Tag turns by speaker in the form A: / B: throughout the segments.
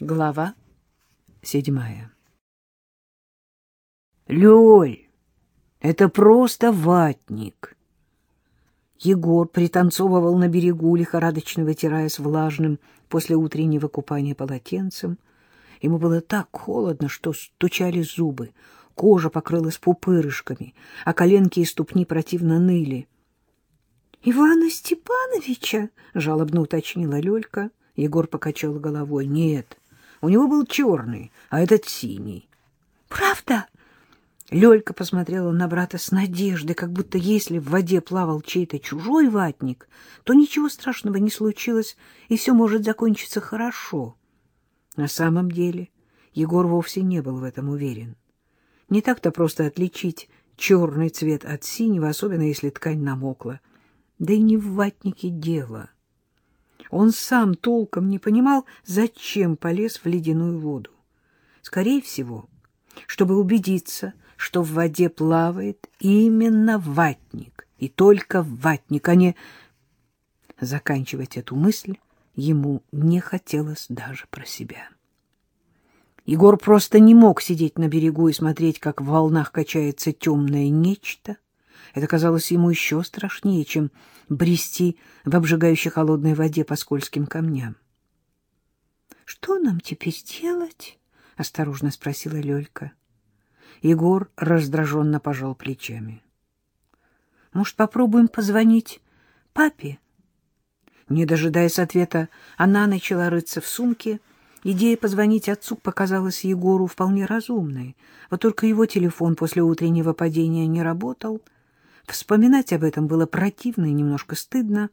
A: Глава седьмая Лёль, это просто ватник. Егор пританцовывал на берегу, лихорадочно вытираясь влажным после утреннего купания полотенцем. Ему было так холодно, что стучали зубы, кожа покрылась пупырышками, а коленки и ступни противно ныли. — Ивана Степановича? — жалобно уточнила Лёлька. Егор покачал головой. — Нет, у него был черный, а этот синий. — Правда? Лёлька посмотрела на брата с надеждой, как будто если в воде плавал чей-то чужой ватник, то ничего страшного не случилось, и все может закончиться хорошо. На самом деле Егор вовсе не был в этом уверен. Не так-то просто отличить черный цвет от синего, особенно если ткань намокла. Да и не в ватнике дело. Он сам толком не понимал, зачем полез в ледяную воду. Скорее всего, чтобы убедиться, что в воде плавает именно ватник, и только ватник, а не... Заканчивать эту мысль ему не хотелось даже про себя. Егор просто не мог сидеть на берегу и смотреть, как в волнах качается темное нечто — это казалось ему еще страшнее, чем брести в обжигающей холодной воде по скользким камням. — Что нам теперь делать? — осторожно спросила Лёлька. Егор раздраженно пожал плечами. — Может, попробуем позвонить папе? Не дожидаясь ответа, она начала рыться в сумке. Идея позвонить отцу показалась Егору вполне разумной. Вот только его телефон после утреннего падения не работал — Вспоминать об этом было противно и немножко стыдно.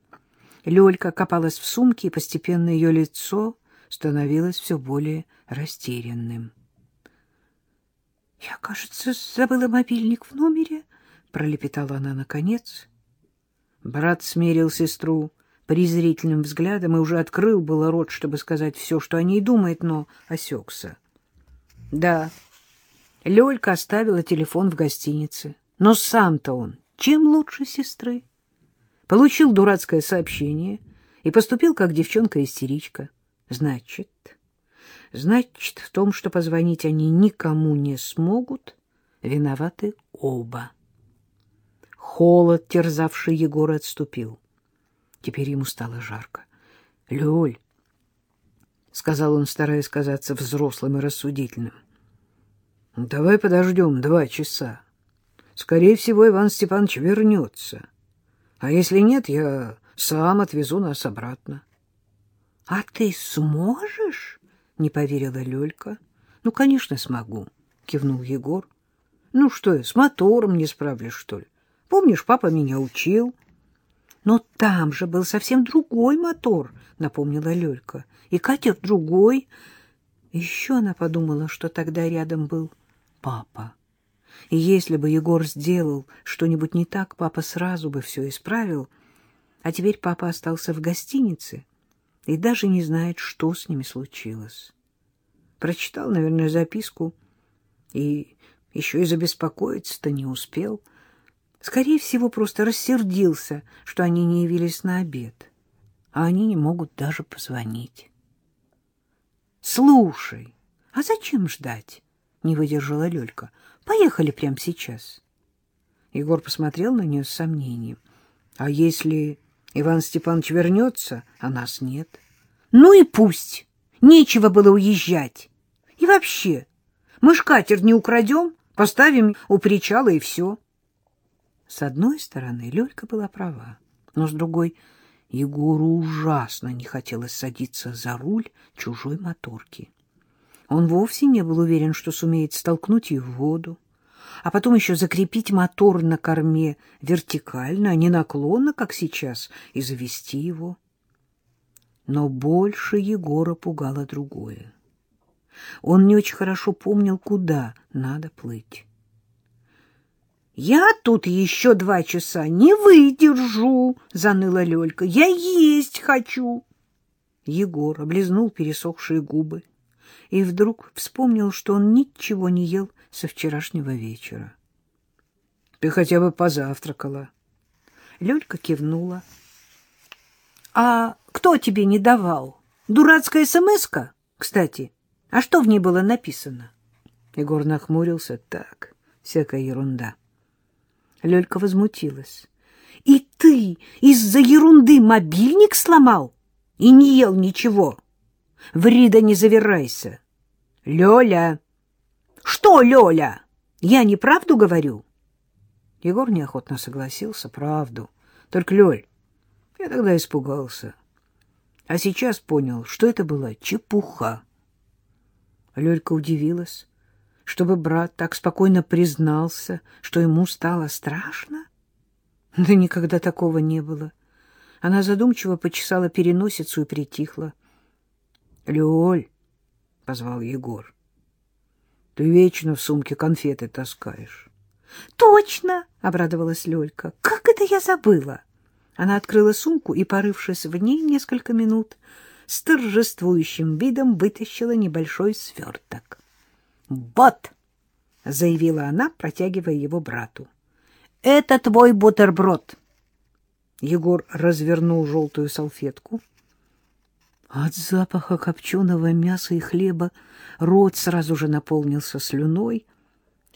A: Лёлька копалась в сумке, и постепенно ее лицо становилось все более растерянным. — Я, кажется, забыла мобильник в номере, — пролепетала она наконец. Брат смерил сестру презрительным взглядом и уже открыл было рот, чтобы сказать все, что о ней думает, но осекся. Да, Лёлька оставила телефон в гостинице, но сам-то он чем лучше сестры? Получил дурацкое сообщение и поступил как девчонка-истеричка. Значит, значит, в том, что позвонить они никому не смогут, виноваты оба. Холод, терзавший Егора, отступил. Теперь ему стало жарко. — Лёль, — сказал он, стараясь казаться взрослым и рассудительным, — давай подождем два часа. Скорее всего, Иван Степанович вернется. А если нет, я сам отвезу нас обратно. — А ты сможешь? — не поверила Лёлька. — Ну, конечно, смогу, — кивнул Егор. — Ну что с мотором не справлюсь, что ли? Помнишь, папа меня учил? — Но там же был совсем другой мотор, — напомнила Лёлька. — И катер другой. Еще она подумала, что тогда рядом был папа. И если бы Егор сделал что-нибудь не так, папа сразу бы все исправил. А теперь папа остался в гостинице и даже не знает, что с ними случилось. Прочитал, наверное, записку и еще и забеспокоиться-то не успел. Скорее всего, просто рассердился, что они не явились на обед, а они не могут даже позвонить. «Слушай, а зачем ждать?» — не выдержала Лёлька. Поехали прямо сейчас. Егор посмотрел на нее с сомнением. А если Иван Степанович вернется, а нас нет? Ну и пусть. Нечего было уезжать. И вообще, мы ж катер не украдем, поставим у причала и все. С одной стороны, Лёлька была права, но с другой Егору ужасно не хотелось садиться за руль чужой моторки. Он вовсе не был уверен, что сумеет столкнуть ее в воду, а потом еще закрепить мотор на корме вертикально, а не наклонно, как сейчас, и завести его. Но больше Егора пугало другое. Он не очень хорошо помнил, куда надо плыть. «Я тут еще два часа не выдержу!» — заныла Лёлька. «Я есть хочу!» Егор облизнул пересохшие губы и вдруг вспомнил, что он ничего не ел со вчерашнего вечера. — Ты хотя бы позавтракала. Лёлька кивнула. — А кто тебе не давал? Дурацкая смс-ка? Кстати, А что в ней было написано? Егор нахмурился. Так, всякая ерунда. Лёлька возмутилась. И ты из-за ерунды мобильник сломал и не ел ничего? Врида не завирайся. Лёля! Что, Лёля? Я неправду говорю? Егор неохотно согласился. Правду. Только, Лёль, я тогда испугался. А сейчас понял, что это была чепуха. Лёлька удивилась, чтобы брат так спокойно признался, что ему стало страшно. Да никогда такого не было. Она задумчиво почесала переносицу и притихла. — Лёль, — позвал Егор, — ты вечно в сумке конфеты таскаешь. — Точно! — обрадовалась Лёлька. — Как это я забыла? Она открыла сумку и, порывшись в ней несколько минут, с торжествующим видом вытащила небольшой сверток. «Вот!» — заявила она, протягивая его брату. «Это твой бутерброд!» Егор развернул желтую салфетку. От запаха копченого мяса и хлеба рот сразу же наполнился слюной —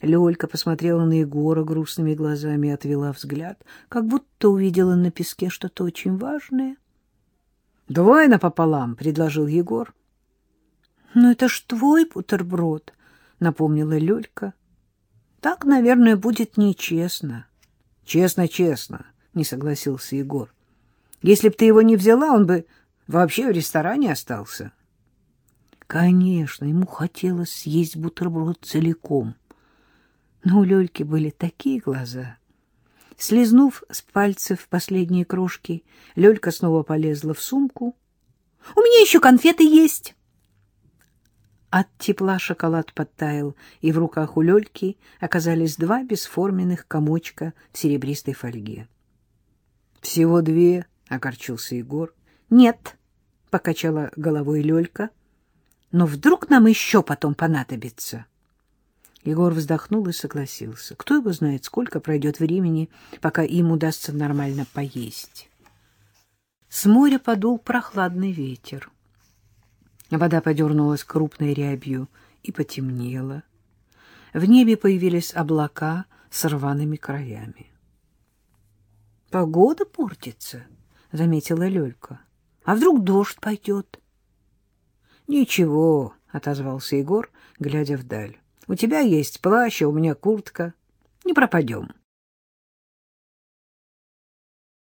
A: Лёлька посмотрела на Егора грустными глазами и отвела взгляд, как будто увидела на песке что-то очень важное. — Давай напополам, — предложил Егор. — Ну, это ж твой бутерброд, — напомнила Лёлька. — Так, наверное, будет нечестно. — Честно, честно, — не согласился Егор. — Если б ты его не взяла, он бы вообще в ресторане остался. Конечно, ему хотелось съесть бутерброд целиком — но у Лёльки были такие глаза. Слизнув с пальцев последние крошки, Лёлька снова полезла в сумку. — У меня еще конфеты есть! От тепла шоколад подтаял, и в руках у Лёльки оказались два бесформенных комочка в серебристой фольге. — Всего две, — огорчился Егор. — Нет, — покачала головой Лёлька, — но вдруг нам еще потом понадобится. — Егор вздохнул и согласился. Кто его знает, сколько пройдет времени, пока им удастся нормально поесть. С моря подул прохладный ветер. Вода подернулась крупной рябью и потемнела. В небе появились облака с рваными краями. — Погода портится, — заметила Лёлька. — А вдруг дождь пойдет? — Ничего, — отозвался Егор, глядя вдаль. У тебя есть плащ, а у меня куртка. Не пропадем.